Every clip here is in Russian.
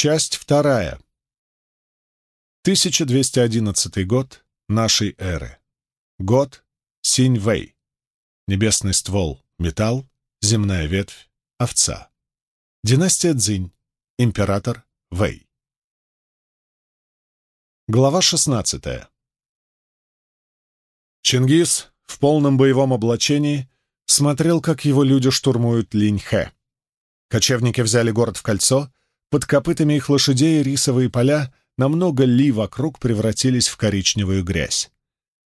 Часть вторая. 1211 год нашей эры. Год Синь-Вэй. Небесный ствол — металл, земная ветвь — овца. Династия Цзинь. Император Вэй. Глава 16. Чингис в полном боевом облачении смотрел, как его люди штурмуют Линьхэ. Кочевники взяли город в кольцо, под копытами их лошадей рисовые поля на много ли вокруг превратились в коричневую грязь.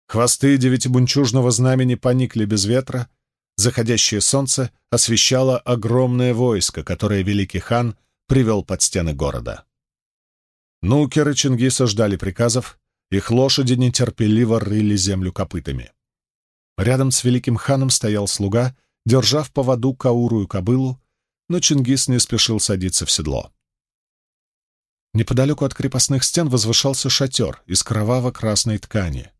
Хвосты девятибунчужного знамени поникли без ветра, заходящее солнце освещало огромное войско, которое великий хан привел под стены города. Нукеры Чингиса ждали приказов, их лошади нетерпеливо рыли землю копытами. Рядом с великим ханом стоял слуга, держа в поводу каурую кобылу, но Чингис не спешил садиться в седло. Неподалеку от крепостных стен возвышался шатер из кроваво-красной ткани.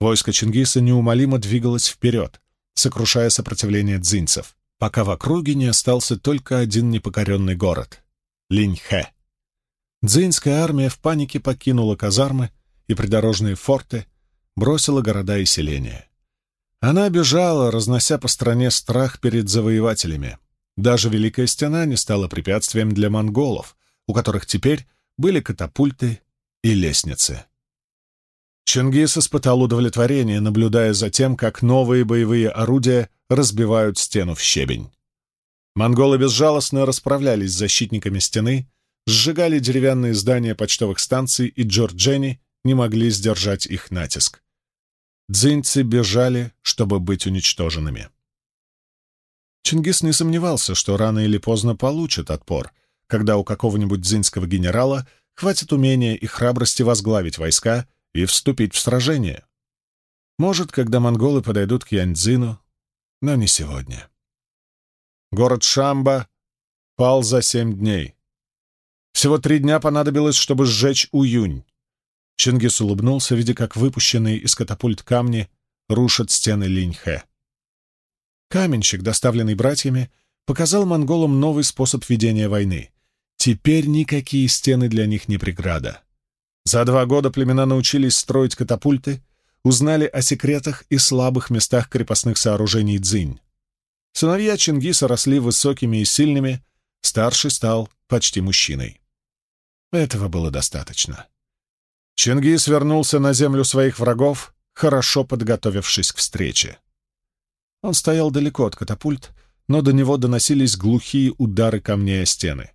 Войско Чингиса неумолимо двигалось вперед, сокрушая сопротивление дзинцев, пока в округе не остался только один непокоренный город — Линьхэ. Дзинская армия в панике покинула казармы и придорожные форты, бросила города и селения. Она бежала, разнося по стране страх перед завоевателями. Даже Великая Стена не стала препятствием для монголов, у которых теперь были катапульты и лестницы. Чингис испытал удовлетворение, наблюдая за тем, как новые боевые орудия разбивают стену в щебень. Монголы безжалостно расправлялись с защитниками стены, сжигали деревянные здания почтовых станций, и Джорджени не могли сдержать их натиск. Дзиньцы бежали, чтобы быть уничтоженными. Чингис не сомневался, что рано или поздно получит отпор, когда у какого-нибудь дзиньского генерала хватит умения и храбрости возглавить войска и вступить в сражение. Может, когда монголы подойдут к Яньцзину, но не сегодня. Город Шамба пал за семь дней. Всего три дня понадобилось, чтобы сжечь Уюнь. Чингис улыбнулся, видя, как выпущенные из катапульт камни рушат стены Линьхэ. Каменщик, доставленный братьями, показал монголам новый способ ведения войны. Теперь никакие стены для них не преграда. За два года племена научились строить катапульты, узнали о секретах и слабых местах крепостных сооружений Дзинь. Сыновья Чингиса росли высокими и сильными, старший стал почти мужчиной. Этого было достаточно. Чингис вернулся на землю своих врагов, хорошо подготовившись к встрече. Он стоял далеко от катапульт, но до него доносились глухие удары камней о стены.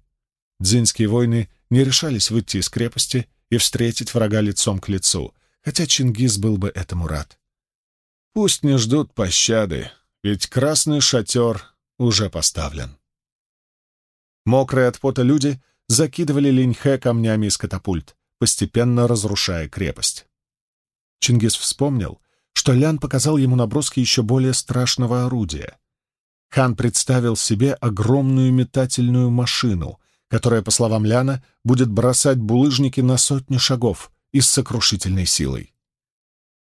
Дзинские войны не решались выйти из крепости и встретить врага лицом к лицу, хотя Чингис был бы этому рад. Пусть не ждут пощады, ведь красный шатер уже поставлен. Мокрые от пота люди закидывали Линьхэ камнями из катапульт постепенно разрушая крепость. Чингис вспомнил, что Лян показал ему наброски еще более страшного орудия. Хан представил себе огромную метательную машину, которая, по словам Ляна, будет бросать булыжники на сотни шагов и с сокрушительной силой.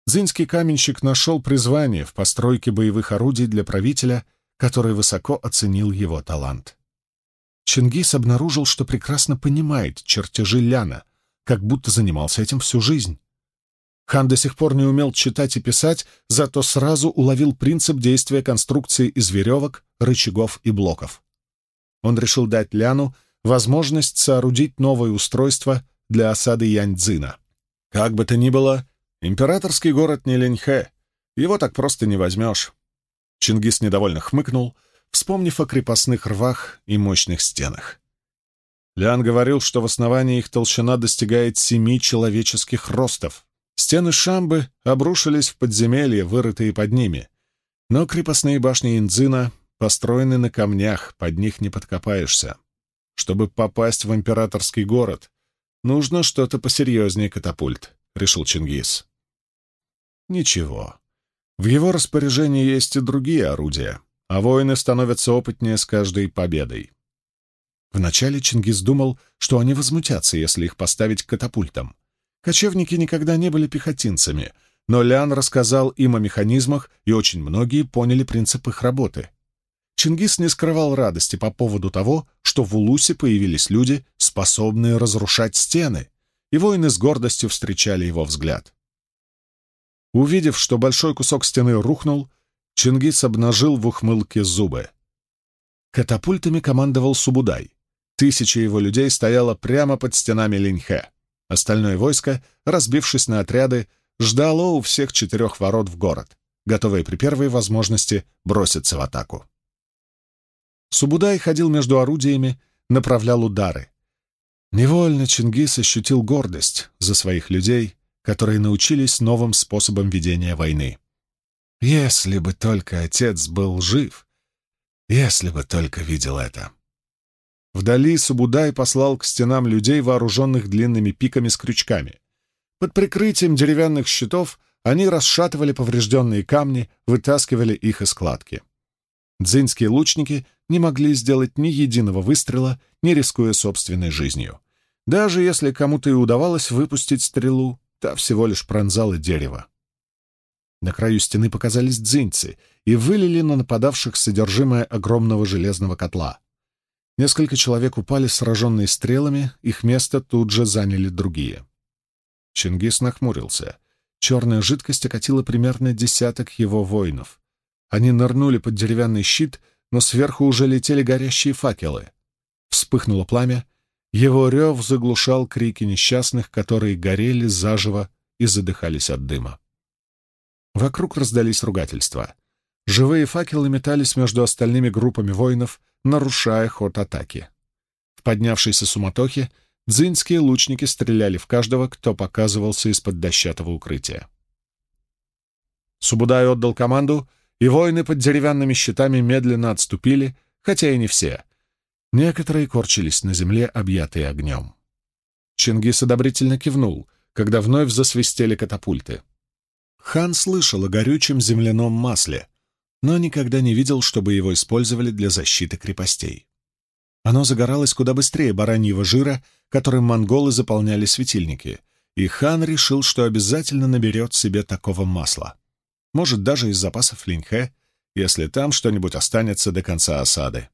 Зинский каменщик нашел призвание в постройке боевых орудий для правителя, который высоко оценил его талант. Чингис обнаружил, что прекрасно понимает чертежи Ляна, как будто занимался этим всю жизнь. Хан до сих пор не умел читать и писать, зато сразу уловил принцип действия конструкции из веревок, рычагов и блоков. Он решил дать Ляну возможность соорудить новое устройство для осады Яньцзина. Как бы то ни было, императорский город не Леньхэ, его так просто не возьмешь. Чингис недовольно хмыкнул, вспомнив о крепостных рвах и мощных стенах. Лян говорил, что в основании их толщина достигает семи человеческих ростов. Стены Шамбы обрушились в подземелье, вырытые под ними. Но крепостные башни Индзина построены на камнях, под них не подкопаешься. Чтобы попасть в императорский город, нужно что-то посерьезнее катапульт, — решил Чингис. Ничего. В его распоряжении есть и другие орудия, а воины становятся опытнее с каждой победой. Вначале Чингис думал, что они возмутятся, если их поставить к катапультам. Кочевники никогда не были пехотинцами, но Лян рассказал им о механизмах, и очень многие поняли принцип их работы. Чингис не скрывал радости по поводу того, что в Улусе появились люди, способные разрушать стены, и воины с гордостью встречали его взгляд. Увидев, что большой кусок стены рухнул, Чингис обнажил в ухмылке зубы. Катапультами командовал Субудай. Тысяча его людей стояла прямо под стенами Линьхэ. Остальное войско, разбившись на отряды, ждало у всех четырех ворот в город, готовое при первой возможности броситься в атаку. Субудай ходил между орудиями, направлял удары. Невольно Чингис ощутил гордость за своих людей, которые научились новым способам ведения войны. Если бы только отец был жив, если бы только видел это. Вдали Субудай послал к стенам людей, вооруженных длинными пиками с крючками. Под прикрытием деревянных щитов они расшатывали поврежденные камни, вытаскивали их из кладки. Дзинские лучники не могли сделать ни единого выстрела, не рискуя собственной жизнью. Даже если кому-то и удавалось выпустить стрелу, та всего лишь пронзала дерево. На краю стены показались дзиньцы и вылили на нападавших содержимое огромного железного котла. Несколько человек упали, сраженные стрелами, их место тут же заняли другие. Чингис нахмурился. Черная жидкость окатила примерно десяток его воинов. Они нырнули под деревянный щит, но сверху уже летели горящие факелы. Вспыхнуло пламя, его рев заглушал крики несчастных, которые горели заживо и задыхались от дыма. Вокруг раздались ругательства. Живые факелы метались между остальными группами воинов, нарушая ход атаки. В поднявшейся суматохе дзинские лучники стреляли в каждого, кто показывался из-под дощатого укрытия. Субудай отдал команду, и воины под деревянными щитами медленно отступили, хотя и не все. Некоторые корчились на земле, объятые огнем. Чингис одобрительно кивнул, когда вновь засвистели катапульты. Хан слышал о горючем земляном масле, но никогда не видел, чтобы его использовали для защиты крепостей. Оно загоралось куда быстрее бараньего жира, которым монголы заполняли светильники, и хан решил, что обязательно наберет себе такого масла может, даже из запасов Линьхэ, если там что-нибудь останется до конца осады.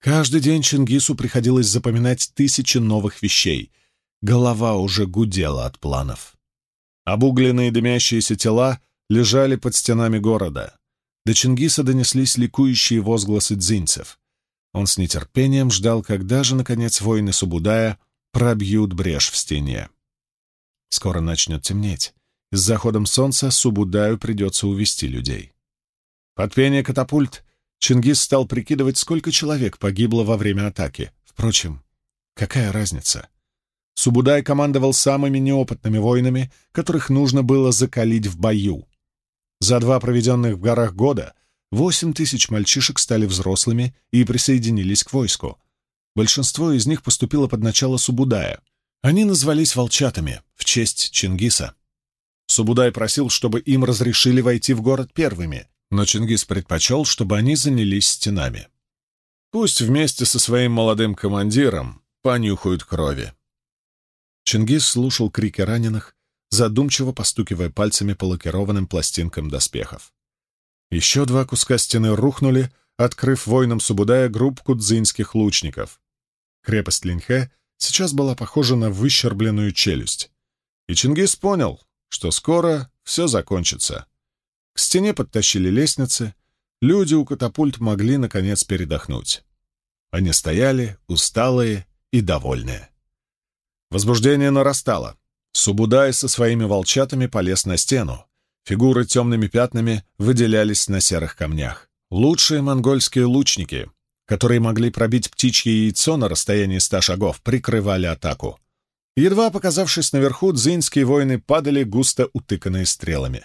Каждый день Чингису приходилось запоминать тысячи новых вещей. Голова уже гудела от планов. Обугленные дымящиеся тела лежали под стенами города. До Чингиса донеслись ликующие возгласы дзинцев. Он с нетерпением ждал, когда же, наконец, воины Субудая пробьют брешь в стене. Скоро начнет темнеть. С заходом солнца Субудаю придется увести людей. Под пение катапульт Чингис стал прикидывать, сколько человек погибло во время атаки. Впрочем, какая разница? Субудай командовал самыми неопытными воинами, которых нужно было закалить в бою. За два проведенных в горах года восемь тысяч мальчишек стали взрослыми и присоединились к войску. Большинство из них поступило под начало Субудая. Они назвались волчатами в честь Чингиса. Субудай просил, чтобы им разрешили войти в город первыми, но Чингис предпочел, чтобы они занялись стенами. Пусть вместе со своим молодым командиром понюхают крови. Чингис слушал крики раненых, задумчиво постукивая пальцами по лакированным пластинкам доспехов. Еще два куска стены рухнули, открыв воинам Субудая группку дзинских лучников. Крепость Линхэ сейчас была похожа на выщербленную челюсть. И Чингис понял, что скоро все закончится. К стене подтащили лестницы, люди у катапульт могли, наконец, передохнуть. Они стояли, усталые и довольные. Возбуждение нарастало. Субудай со своими волчатами полез на стену. Фигуры темными пятнами выделялись на серых камнях. Лучшие монгольские лучники, которые могли пробить птичье яйцо на расстоянии ста шагов, прикрывали атаку. Едва показавшись наверху, дзинские воины падали, густо утыканные стрелами.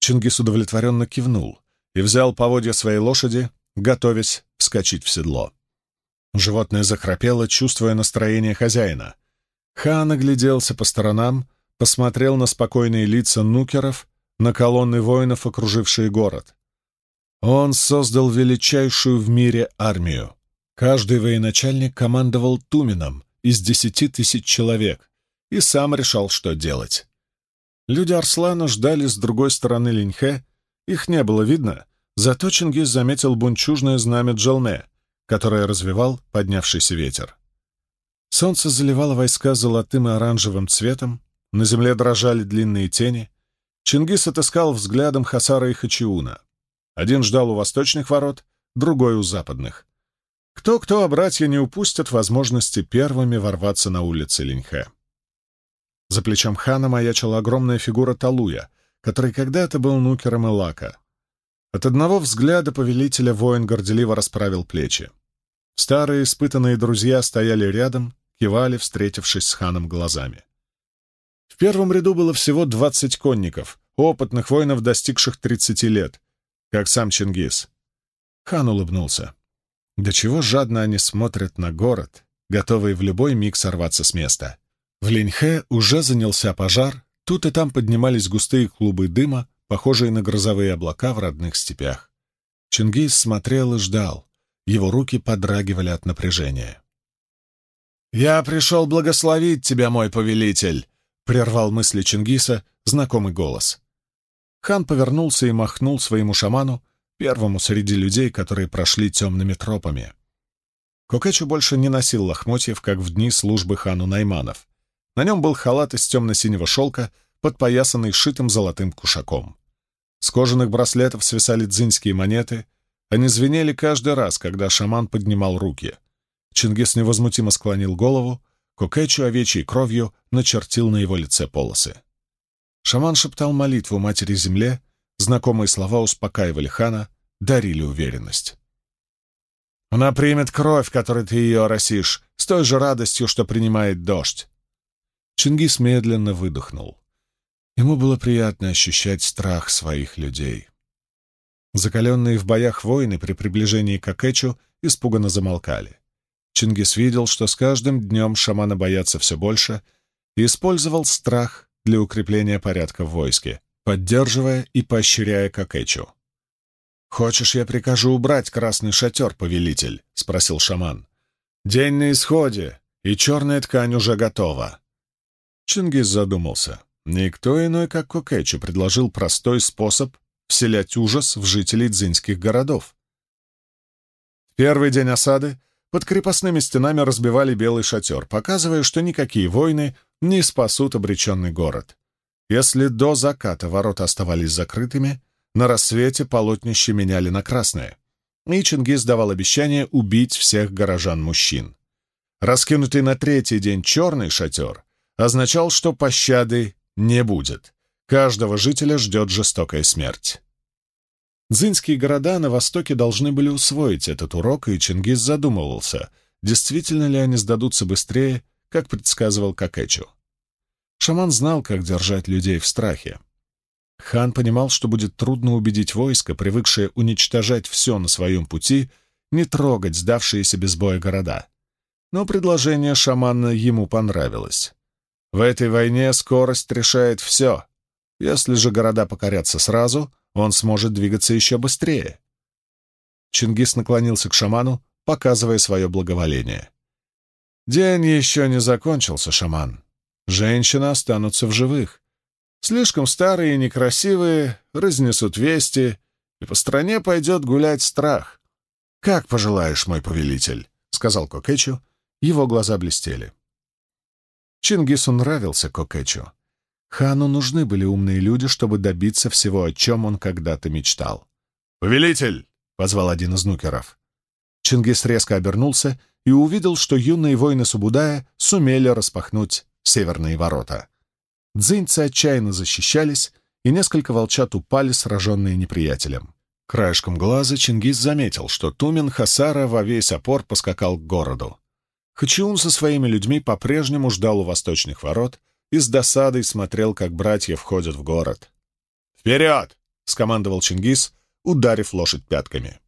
Чингис удовлетворенно кивнул и взял поводья своей лошади, готовясь вскочить в седло. Животное захрапело, чувствуя настроение хозяина. Хан огляделся по сторонам, посмотрел на спокойные лица нукеров, на колонны воинов, окружившие город. Он создал величайшую в мире армию. Каждый военачальник командовал Тумином, из десяти тысяч человек и сам решал, что делать. Люди Арслана ждали с другой стороны Линьхэ, их не было видно, Зато Чингис заметил бунчужное знамя Джалме, которое развивал поднявшийся ветер. Солнце заливало войска золотым и оранжевым цветом, на земле дрожали длинные тени. Чингис отыскал взглядом Хасара и Хачиуна. Один ждал у восточных ворот, другой — у западных. Кто-кто, а братья не упустят возможности первыми ворваться на улицы Линьхэ. За плечом хана маячила огромная фигура Талуя, который когда-то был нукером Элака. От одного взгляда повелителя воин горделиво расправил плечи. Старые испытанные друзья стояли рядом, кивали, встретившись с ханом глазами. В первом ряду было всего двадцать конников, опытных воинов, достигших тридцати лет, как сам Чингис. Хан улыбнулся. До чего жадно они смотрят на город, готовые в любой миг сорваться с места. В Линьхэ уже занялся пожар, тут и там поднимались густые клубы дыма, похожие на грозовые облака в родных степях. Чингис смотрел и ждал. Его руки подрагивали от напряжения. «Я пришел благословить тебя, мой повелитель!» — прервал мысли Чингиса знакомый голос. Хан повернулся и махнул своему шаману, первому среди людей, которые прошли темными тропами. Кокетчу больше не носил лохмотьев, как в дни службы хану Найманов. На нем был халат из темно-синего шелка, подпоясанный шитым золотым кушаком. С кожаных браслетов свисали дзиньские монеты. Они звенели каждый раз, когда шаман поднимал руки. Чингис невозмутимо склонил голову, Кокетчу овечьей кровью начертил на его лице полосы. Шаман шептал молитву Матери-Земле, знакомые слова успокаивали хана, дарили уверенность. «Она примет кровь, которой ты ее оросишь, с той же радостью, что принимает дождь». Чингис медленно выдохнул. Ему было приятно ощущать страх своих людей. Закаленные в боях воины при приближении к Акэчу испуганно замолкали. Чингис видел, что с каждым днем шамана боятся все больше, и использовал страх для укрепления порядка в войске, поддерживая и поощряя Какэчу. «Хочешь, я прикажу убрать красный шатер, повелитель?» — спросил шаман. «День на исходе, и черная ткань уже готова». Чингис задумался. Никто иной, как Кокэчу, предложил простой способ вселять ужас в жителей дзиньских городов. В первый день осады под крепостными стенами разбивали белый шатер, показывая, что никакие войны не спасут обреченный город. Если до заката ворота оставались закрытыми, на рассвете полотнище меняли на красное. И Чингис давал обещание убить всех горожан-мужчин. Раскинутый на третий день черный шатер означал, что пощады не будет. Каждого жителя ждет жестокая смерть. Дзинские города на востоке должны были усвоить этот урок, и Чингис задумывался, действительно ли они сдадутся быстрее, как предсказывал Какэчу. Шаман знал, как держать людей в страхе. Хан понимал, что будет трудно убедить войско, привыкшее уничтожать все на своем пути, не трогать сдавшиеся без боя города. Но предложение шамана ему понравилось. В этой войне скорость решает все. Если же города покорятся сразу — он сможет двигаться еще быстрее. Чингис наклонился к шаману, показывая свое благоволение. «День еще не закончился, шаман. Женщины останутся в живых. Слишком старые и некрасивые разнесут вести, и по стране пойдет гулять страх. Как пожелаешь, мой повелитель», — сказал Кокетчу. Его глаза блестели. Чингису нравился Кокетчу. Хану нужны были умные люди, чтобы добиться всего, о чем он когда-то мечтал. «Повелитель!» — позвал один из нукеров. Чингис резко обернулся и увидел, что юные воины Субудая сумели распахнуть северные ворота. Дзиньцы отчаянно защищались, и несколько волчат упали, сраженные неприятелем. Краешком глаза Чингис заметил, что Тумен Хасара во весь опор поскакал к городу. Хачиун со своими людьми по-прежнему ждал у восточных ворот — и с досадой смотрел, как братья входят в город. «Вперед!» — скомандовал Чингис, ударив лошадь пятками.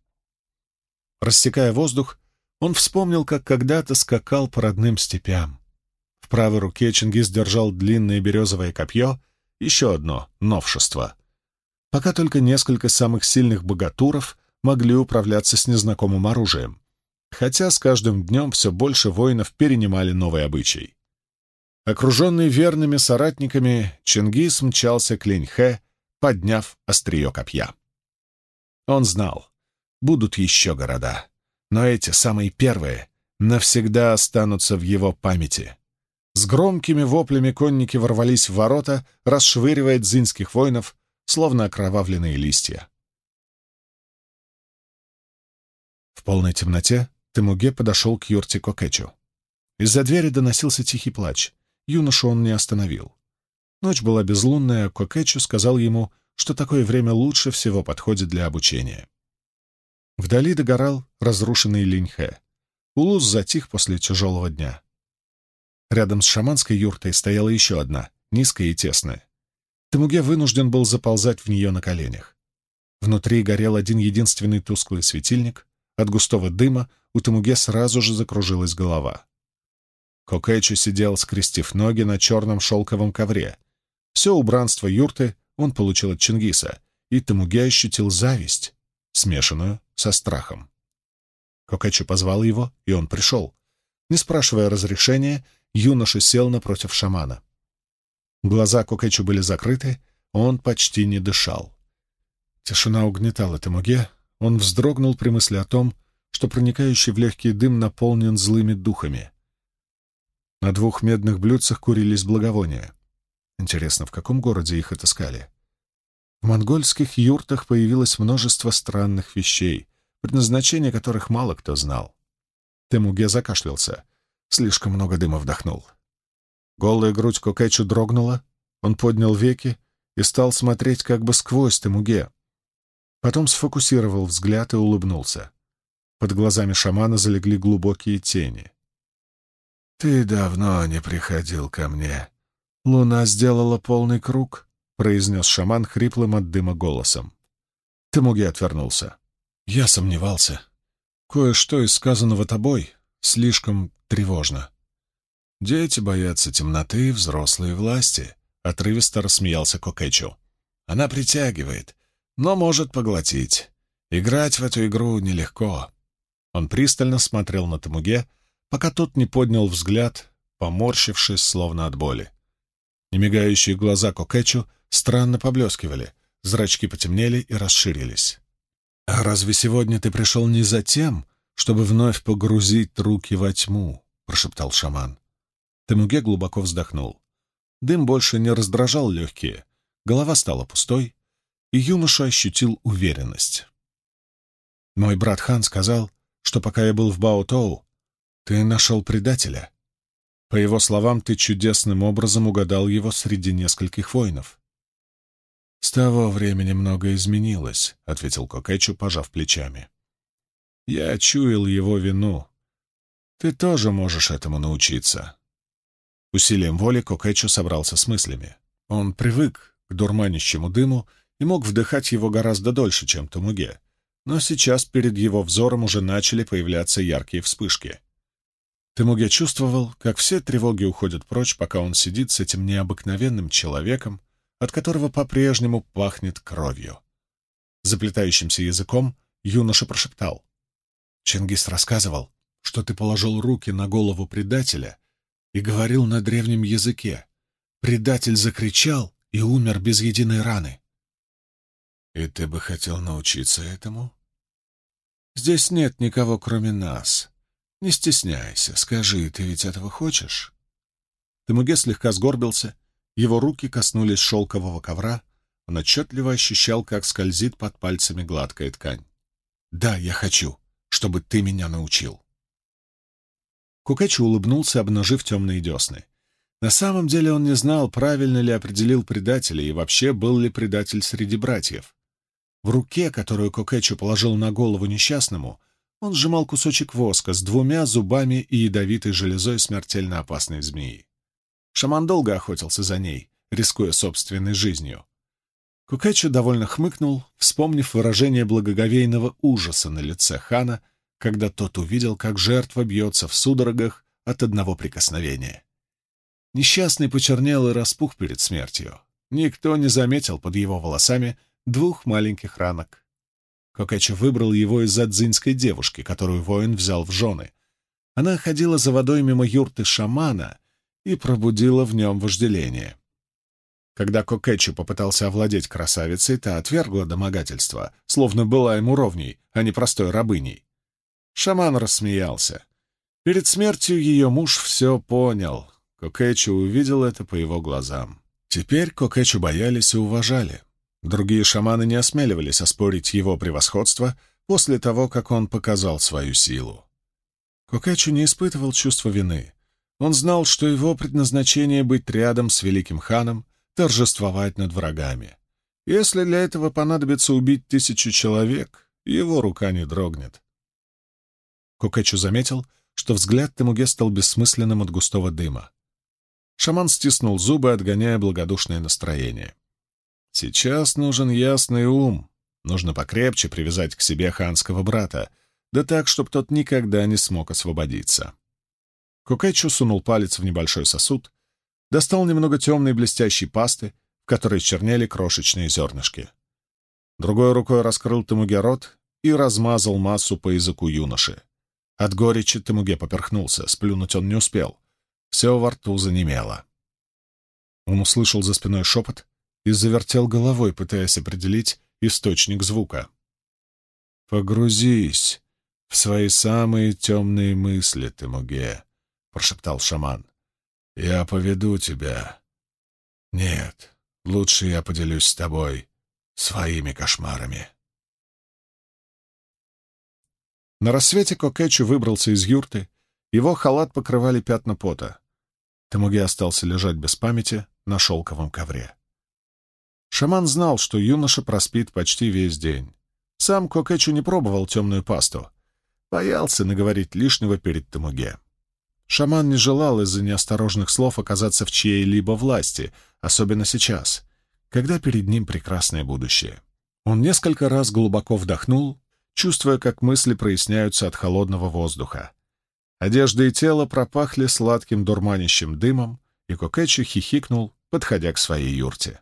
Рассекая воздух, он вспомнил, как когда-то скакал по родным степям. Правой руке Чингис держал длинное березовое копье, еще одно новшество. Пока только несколько самых сильных богатуров могли управляться с незнакомым оружием, хотя с каждым днем все больше воинов перенимали новый обычай. Окруженный верными соратниками, Чингис мчался к Линьхэ, подняв острие копья. Он знал, будут еще города, но эти, самые первые, навсегда останутся в его памяти. С громкими воплями конники ворвались в ворота, расшвыривая дзинских воинов, словно окровавленные листья. В полной темноте Темуге подошел к юрте Кокетчу. Из-за двери доносился тихий плач. Юношу он не остановил. Ночь была безлунная, Кокетчу сказал ему, что такое время лучше всего подходит для обучения. Вдали догорал разрушенный Линьхэ. Улус затих после тяжелого дня. Рядом с шаманской юртой стояла еще одна, низкая и тесная. Темуге вынужден был заползать в нее на коленях. Внутри горел один единственный тусклый светильник. От густого дыма у Темуге сразу же закружилась голова. Кокэчу сидел, скрестив ноги на черном шелковом ковре. Все убранство юрты он получил от Чингиса, и Темуге ощутил зависть, смешанную со страхом. Кокэчу позвал его, и он пришел. Не спрашивая разрешения, юноша сел напротив шамана. Глаза Кокэчу были закрыты, он почти не дышал. Тишина угнетала Темуге, он вздрогнул при мысли о том, что проникающий в легкий дым наполнен злыми духами. На двух медных блюдцах курились благовония. Интересно, в каком городе их отыскали? В монгольских юртах появилось множество странных вещей, предназначение которых мало кто знал. Темуге закашлялся. Слишком много дыма вдохнул. Голая грудь Кокэчу дрогнула, он поднял веки и стал смотреть как бы сквозь Темуге. Потом сфокусировал взгляд и улыбнулся. Под глазами шамана залегли глубокие тени. «Ты давно не приходил ко мне. Луна сделала полный круг», — произнес шаман хриплым от дыма голосом. Темуге отвернулся. Я сомневался. Кое-что из сказанного тобой слишком тревожно. Дети боятся темноты, взрослые власти, — отрывисто рассмеялся Кокэчо. Она притягивает, но может поглотить. Играть в эту игру нелегко. Он пристально смотрел на Тамуге, пока тот не поднял взгляд, поморщившись, словно от боли. Немигающие глаза Кокэчу странно поблескивали, зрачки потемнели и расширились. «А разве сегодня ты пришел не за тем, чтобы вновь погрузить руки во тьму?» — прошептал шаман. Темуге глубоко вздохнул. Дым больше не раздражал легкие, голова стала пустой, и юноша ощутил уверенность. «Мой брат Хан сказал, что пока я был в Баотоу, ты нашел предателя. По его словам, ты чудесным образом угадал его среди нескольких воинов. «С того времени многое изменилось», — ответил Кокэчу, пожав плечами. «Я чуял его вину. Ты тоже можешь этому научиться». Усилием воли Кокэчу собрался с мыслями. Он привык к дурманящему дыму и мог вдыхать его гораздо дольше, чем Тамуге, но сейчас перед его взором уже начали появляться яркие вспышки. Тамуге чувствовал, как все тревоги уходят прочь, пока он сидит с этим необыкновенным человеком, от которого по-прежнему пахнет кровью. Заплетающимся языком юноша прошептал. Чингис рассказывал, что ты положил руки на голову предателя и говорил на древнем языке. Предатель закричал и умер без единой раны. И ты бы хотел научиться этому? Здесь нет никого, кроме нас. Не стесняйся, скажи, ты ведь этого хочешь? Темуге слегка сгорбился его руки коснулись шелкового ковра, он отчетливо ощущал, как скользит под пальцами гладкая ткань. «Да, я хочу, чтобы ты меня научил». Кукачу улыбнулся, обнажив темные десны. На самом деле он не знал, правильно ли определил предателя и вообще был ли предатель среди братьев. В руке, которую Кокэчу положил на голову несчастному, он сжимал кусочек воска с двумя зубами и ядовитой железой смертельно опасной змеи. Шаман долго охотился за ней, рискуя собственной жизнью. Кукэчу довольно хмыкнул, вспомнив выражение благоговейного ужаса на лице хана, когда тот увидел, как жертва бьется в судорогах от одного прикосновения. Несчастный почернел и распух перед смертью. Никто не заметил под его волосами двух маленьких ранок. Кокэчо выбрал его из-за дзинской девушки, которую воин взял в жены. Она ходила за водой мимо юрты шамана и пробудила в нем вожделение. Когда Кокетчу попытался овладеть красавицей, та отвергла домогательство, словно была ему ровней, а не простой рабыней. Шаман рассмеялся. Перед смертью ее муж все понял. Кокетчу увидел это по его глазам. Теперь Кокетчу боялись и уважали. Другие шаманы не осмеливались оспорить его превосходство после того, как он показал свою силу. Кокетчу не испытывал чувства вины. Он знал, что его предназначение — быть рядом с великим ханом, торжествовать над врагами. Если для этого понадобится убить тысячу человек, его рука не дрогнет. Кокетчу заметил, что взгляд Темуге стал бессмысленным от густого дыма. Шаман стиснул зубы, отгоняя благодушное настроение. «Сейчас нужен ясный ум. Нужно покрепче привязать к себе ханского брата, да так, чтобы тот никогда не смог освободиться». Кукэчу сунул палец в небольшой сосуд, достал немного темной блестящей пасты, в которой чернели крошечные зернышки. Другой рукой раскрыл Тамуге рот и размазал массу по языку юноши. От горечи Тамуге поперхнулся, сплюнуть он не успел. Все во рту занемело. Он услышал за спиной шепот и завертел головой, пытаясь определить источник звука. «Погрузись в свои самые темные мысли, Темуге», — прошептал шаман. «Я поведу тебя. Нет, лучше я поделюсь с тобой своими кошмарами». На рассвете Кокетчу выбрался из юрты, его халат покрывали пятна пота. Тамуги остался лежать без памяти на шелковом ковре. Шаман знал, что юноша проспит почти весь день. Сам Кокетчу не пробовал темную пасту. Боялся наговорить лишнего перед Тамуге. Шаман не желал из-за неосторожных слов оказаться в чьей-либо власти, особенно сейчас, когда перед ним прекрасное будущее. Он несколько раз глубоко вдохнул, чувствуя, как мысли проясняются от холодного воздуха. Одежда и тело пропахли сладким дурманящим дымом, и Кокетчи хихикнул, подходя к своей юрте.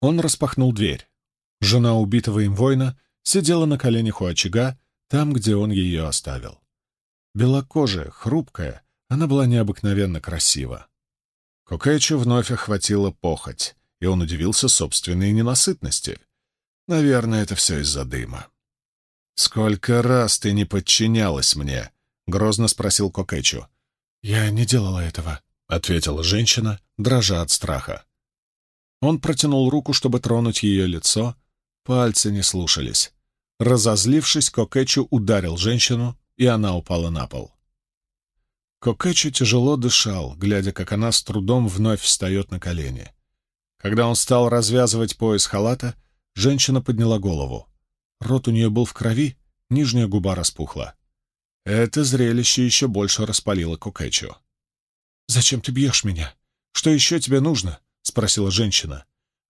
Он распахнул дверь. Жена убитого им воина сидела на коленях у очага, там, где он ее оставил. Белокожая, хрупкая, она была необыкновенно красива. Кокетчу вновь охватила похоть, и он удивился собственной ненасытности. Наверное, это все из-за дыма. «Сколько раз ты не подчинялась мне?» — грозно спросил Кокетчу. «Я не делала этого», — ответила женщина, дрожа от страха. Он протянул руку, чтобы тронуть ее лицо. Пальцы не слушались. Разозлившись, Кокетчу ударил женщину, и она упала на пол. Кокетчу тяжело дышал, глядя, как она с трудом вновь встает на колени. Когда он стал развязывать пояс халата, женщина подняла голову. Рот у нее был в крови, нижняя губа распухла. Это зрелище еще больше распалило Кукэчу. «Зачем ты бьешь меня? Что еще тебе нужно?» — спросила женщина.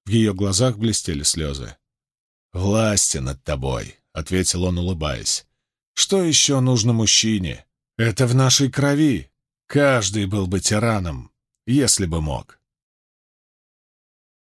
В ее глазах блестели слезы. «Власти над тобой», — ответил он, улыбаясь. «Что еще нужно мужчине? Это в нашей крови. Каждый был бы тираном, если бы мог».